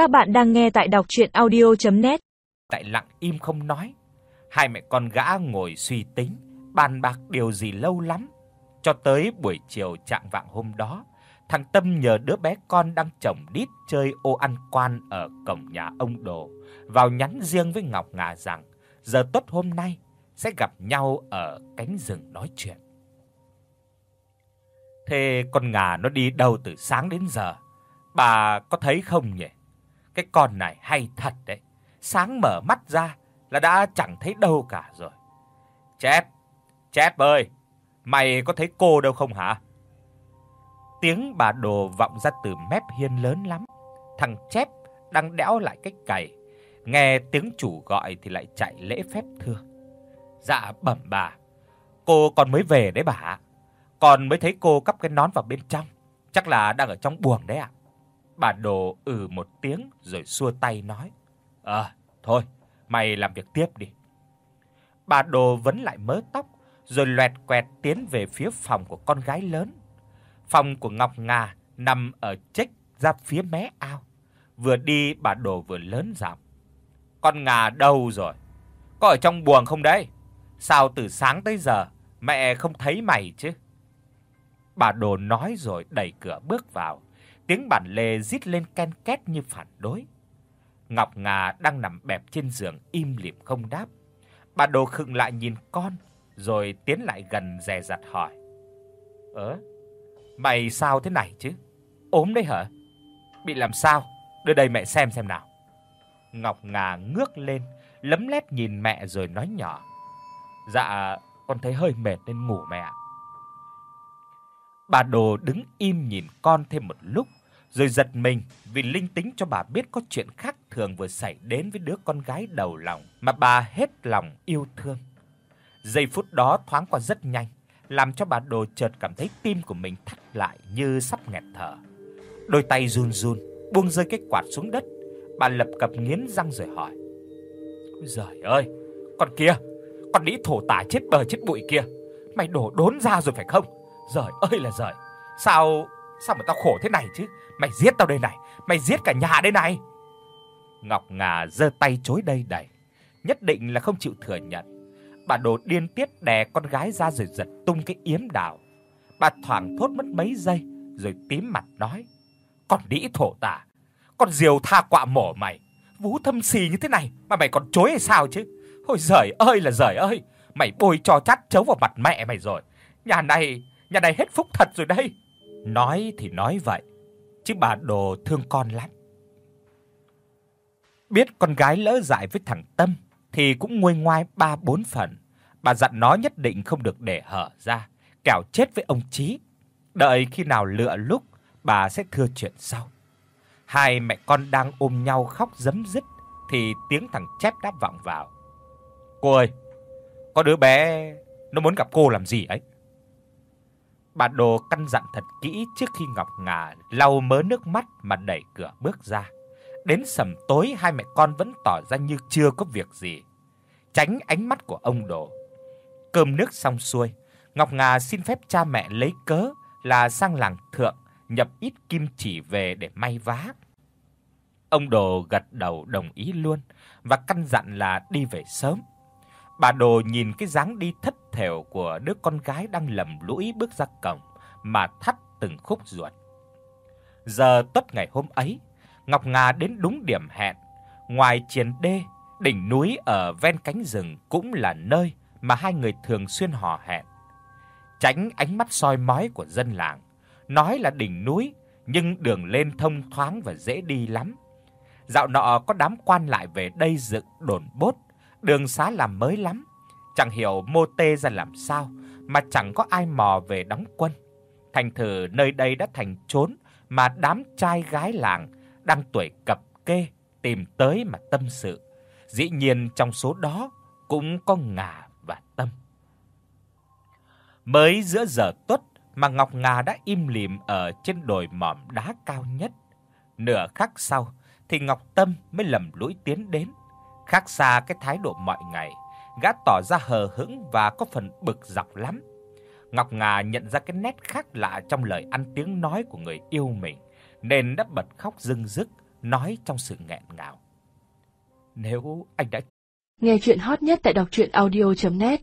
Các bạn đang nghe tại đọc audio net Tại lặng im không nói. Hai mẹ con gã ngồi suy tính, bàn bạc điều gì lâu lắm. Cho tới buổi chiều trạng vạng hôm đó, thằng Tâm nhờ đứa bé con đang chồng đít chơi ô ăn quan ở cổng nhà ông Đồ, vào nhắn riêng với Ngọc Ngà rằng giờ tốt hôm nay sẽ gặp nhau ở cánh rừng nói chuyện. Thế con Ngà nó đi đâu từ sáng đến giờ? Bà có thấy không nhỉ? Cái con này hay thật đấy. Sáng mở mắt ra là đã chẳng thấy đâu cả rồi. Chép, Chép ơi, mày có thấy cô đâu không hả? Tiếng bà Đồ vọng ra từ mép hiên lớn lắm. Thằng Chép đang đẽo lại cái cày, nghe tiếng chủ gọi thì lại chạy lễ phép thưa. Dạ bẩm bà, cô còn mới về đấy bà ạ. Còn mới thấy cô cắp cái nón vào bên trong, chắc là đang ở trong buồng đấy ạ. Bà Đồ ừ một tiếng rồi xua tay nói: "Ờ, thôi, mày làm việc tiếp đi." Bà Đồ vấn lại mớ tóc rồi loẹt quẹt tiến về phía phòng của con gái lớn. Phòng của Ngọc nga nằm ở chếch ra phía mé ao. Vừa đi bà Đồ vừa lớn giọng: "Con nga đâu rồi? Có ở trong buồng không đấy? Sao từ sáng tới giờ mẹ không thấy mày chứ?" Bà Đồ nói rồi đẩy cửa bước vào. Tiếng bản lề rít lên ken két như phản đối. Ngọc Ngà đang nằm bẹp trên giường im lìm không đáp. Bà Đồ khựng lại nhìn con rồi tiến lại gần dè dặt hỏi: "Ơ, mày sao thế này chứ? Ốm đấy hả? Bị làm sao? Đưa đây mẹ xem xem nào." Ngọc Ngà ngước lên, lấm lét nhìn mẹ rồi nói nhỏ: "Dạ, con thấy hơi mệt nên ngủ mẹ ạ." Bà Đồ đứng im nhìn con thêm một lúc, rồi giật mình vì linh tính cho bà biết có chuyện khác thường vừa xảy đến với đứa con gái đầu lòng mà bà hết lòng yêu thương. Giây phút đó thoáng qua rất nhanh, làm cho bà Đồ chợt cảm thấy tim của mình thắt lại như sắp nghẹt thở. Đôi tay run run, buông rơi cái quạt xuống đất, bà lập cập nghiến răng rồi hỏi: "Ôi giời ơi, con kia, con đĩ thổ tả chết bờ chết bụi kia, mày đổ đốn ra rồi phải không? Giời ơi là giời, sao sao mà tao khổ thế này chứ? Mày giết tao đây này, mày giết cả nhà đây này." Ngọc Ngà giơ tay chối đây đẩy, nhất định là không chịu thừa nhận. Bà Đồ điên tiết đè con gái ra rồi giật tung cái yếm đào. Bà thoảng thốt mất mấy giây rồi tím mặt nói: "Con đĩ thổ tả, con diều tha quạ mổ mày, vú thâm xì như thế này mà mày còn chối hay sao chứ? Ôi giời ơi là giời ơi, mày bôi cho chát chấu vào mặt mẹ mày rồi. Nhà này, nhà này hết phúc thật rồi đây." Nói thì nói vậy, chứ bà Đồ thương con lắm. Biết con gái lỡ dại với thằng Tâm thì cũng nguôi ngoai ba bốn phần. Bà dặn nó nhất định không được để hở ra, kẻo chết với ông Chí. Đợi khi nào lựa lúc, bà sẽ thưa chuyện sau. Hai mẹ con đang ôm nhau khóc rấm rứt thì tiếng thằng Chép đáp vọng vào. "Cô ơi, có đứa bé nó muốn gặp cô làm gì ấy?" Bà Đồ căn dặn thật kỹ trước khi Ngọc Ngà lau mớ nước mắt mà đẩy cửa bước ra. Đến sầm tối hai mẹ con vẫn tỏ ra như chưa có việc gì, tránh ánh mắt của ông Đồ. Cơm nước xong xuôi, Ngọc Ngà xin phép cha mẹ lấy cớ là sang làng thượng nhập ít kim chỉ về để may vá. Ông Đồ gật đầu đồng ý luôn và căn dặn là đi về sớm. Bà Đồ nhìn cái dáng đi thất thểu của đứa con gái đang lầm lũi bước ra cổng mà thắt từng khúc ruột. Giờ tốt ngày hôm ấy, Ngọc Ngà đến đúng điểm hẹn, ngoài triền đê, đỉnh núi ở ven cánh rừng cũng là nơi mà hai người thường xuyên hò hẹn. Tránh ánh mắt soi mói của dân làng, nói là đỉnh núi nhưng đường lên thông thoáng và dễ đi lắm. Dạo nọ có đám quan lại về đây dựng đồn bốt, đường xá làm mới lắm, chẳng hiểu mô tê ra làm sao mà chẳng có ai mò về đóng quân. Thành thử nơi đây đã thành trốn mà đám trai gái làng đang tuổi cập kê tìm tới mà tâm sự. Dĩ nhiên trong số đó cũng có Ngà và Tâm. Mới giữa giờ tuất mà Ngọc Ngà đã im lìm ở trên đồi mỏm đá cao nhất. Nửa khắc sau thì Ngọc Tâm mới lầm lũi tiến đến, khác xa cái thái độ mọi ngày, gã tỏ ra hờ hững và có phần bực dọc lắm. Ngọc Ngà nhận ra cái nét khác lạ trong lời ăn tiếng nói của người yêu mình, nên đã bật khóc rưng rức nói trong sự nghẹn ngào. Nếu anh đã Nghe truyện hot nhất tại doctruyenaudio.net